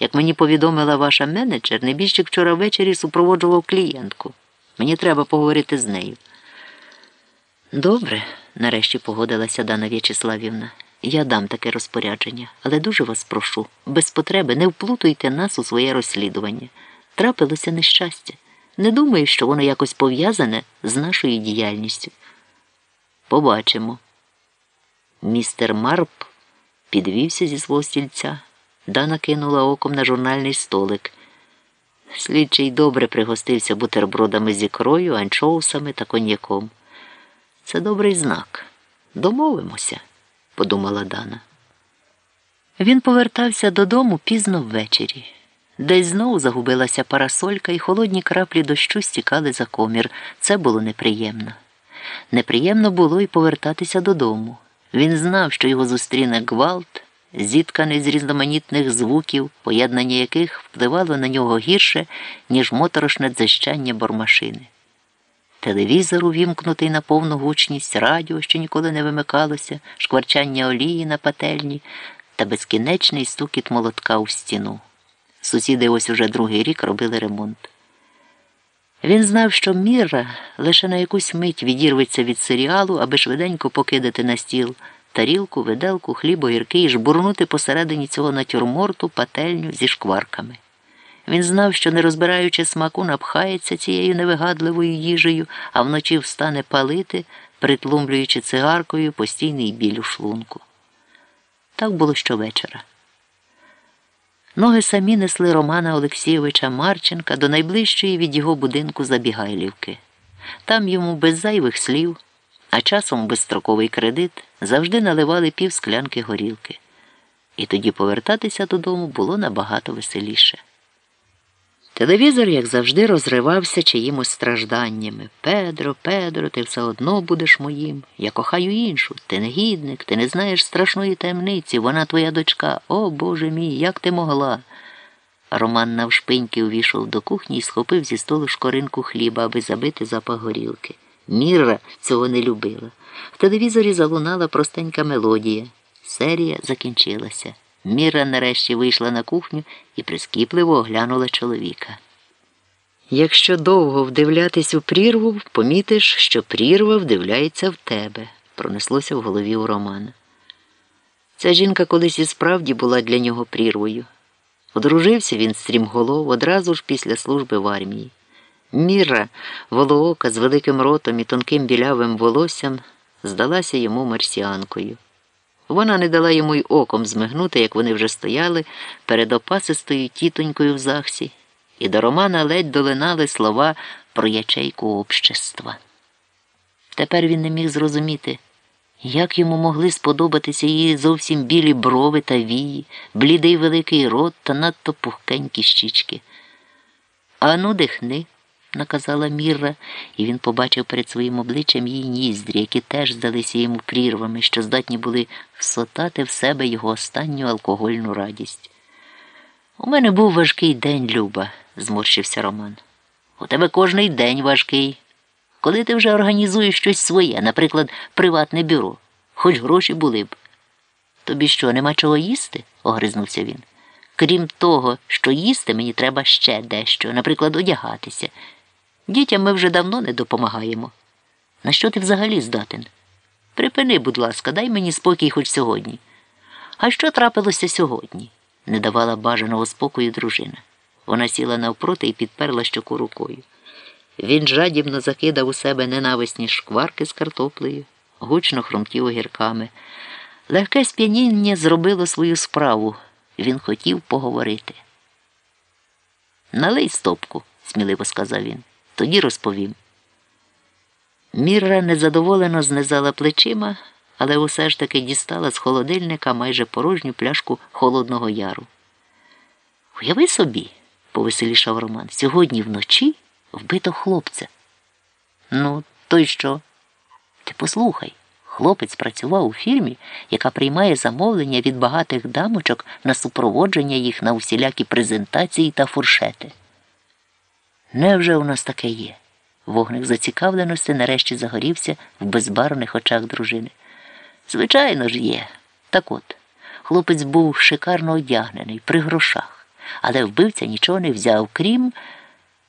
Як мені повідомила ваша менеджер, небіжчик вчора ввечері супроводжував клієнтку. Мені треба поговорити з нею. Добре, нарешті погодилася Дана В'ячеславівна. Я дам таке розпорядження, але дуже вас прошу, без потреби не вплутуйте нас у своє розслідування. Трапилося нещастя. Не думаю, що воно якось пов'язане з нашою діяльністю. Побачимо. Містер Марп підвівся зі свого стільця. Дана кинула оком на журнальний столик. Слідчий добре пригостився бутербродами з ікрою, анчоусами та коньяком. Це добрий знак. Домовимося, подумала Дана. Він повертався додому пізно ввечері. Десь знову загубилася парасолька, і холодні краплі дощу стікали за комір. Це було неприємно. Неприємно було й повертатися додому. Він знав, що його зустріне гвалт, зітканий з різноманітних звуків, поєднання яких впливало на нього гірше, ніж моторошне дзищання бормашини. Телевізор увімкнутий на повну гучність, радіо, що ніколи не вимикалося, шкварчання олії на пательні та безкінечний стукіт молотка у стіну. Сусіди ось уже другий рік робили ремонт. Він знав, що Міра лише на якусь мить відірветься від серіалу, аби швиденько покидати на стіл тарілку, виделку, хліб, огірки і жбурнути посередині цього натюрморту пательню зі шкварками. Він знав, що, не розбираючи смаку, напхається цією невигадливою їжею, а вночі встане палити, притлумлюючи цигаркою постійний біль у шлунку. Так було щовечора. Ноги самі несли Романа Олексійовича Марченка до найближчої від його будинку Забігайлівки. Там йому без зайвих слів, а часом безстроковий кредит завжди наливали пів склянки горілки. І тоді повертатися додому було набагато веселіше. Телевізор, як завжди, розривався чиїмось стражданнями. Педро, Педро, ти все одно будеш моїм. Я кохаю іншу. Ти негідник, ти не знаєш страшної таємниці, вона твоя дочка. О Боже мій, як ти могла. Роман навшпиньки увійшов до кухні і схопив зі столу шкоринку хліба, аби забити запах горілки. Мірра цього не любила. В телевізорі залунала простенька мелодія. Серія закінчилася. Міра нарешті вийшла на кухню і прискіпливо оглянула чоловіка. Якщо довго вдивлятись у прірву, помітиш, що прірва вдивляється в тебе, пронеслося в голові у Романа. Ця жінка колись і справді була для нього прірвою. Одружився він стрімголов одразу ж після служби в армії. Міра, волоока з великим ротом і тонким білявим волоссям, здалася йому марсіанкою. Вона не дала йому й оком змигнути, як вони вже стояли перед опасистою тітонькою в захсі, і до Романа ледь долинали слова про ячейку общества. Тепер він не міг зрозуміти, як йому могли сподобатися її зовсім білі брови та вії, блідий великий рот та надто пухкенькі щічки. Ану, дихни наказала Мірра, і він побачив перед своїм обличчям її ніздрі, які теж здалися йому прірвами, що здатні були всотати в себе його останню алкогольну радість. У мене був важкий день, Люба, зморщився Роман. У тебе кожний день важкий. Коли ти вже організуєш щось своє, наприклад, приватне бюро, хоч гроші були б. Тобі що, нема чого їсти? огризнувся він. Крім того, що їсти, мені треба ще дещо, наприклад, одягатися. Дітям ми вже давно не допомагаємо. На що ти взагалі здатен? Припини, будь ласка, дай мені спокій хоч сьогодні. А що трапилося сьогодні? не давала бажаного спокою дружина. Вона сіла навпроти і підперла щоку рукою. Він жадібно закидав у себе ненависні шкварки з картоплею, гучно хрумтів огірками. Легке сп'яніння зробило свою справу. Він хотів поговорити. Налий стопку, сміливо сказав він. Тоді розповім. Мірра незадоволено знизала плечима, але усе ж таки дістала з холодильника майже порожню пляшку Холодного Яру. Уяви собі, повеселішав Роман, сьогодні вночі вбито хлопця. Ну, то й що? Ти послухай, хлопець працював у фірмі, яка приймає замовлення від багатих дамочок на супроводження їх на усілякі презентації та фуршети. Невже у нас таке є? Вогник зацікавленості нарешті загорівся в безбарвних очах дружини. Звичайно ж, є. Так от, хлопець був шикарно одягнений, при грошах. Але вбивця нічого не взяв, крім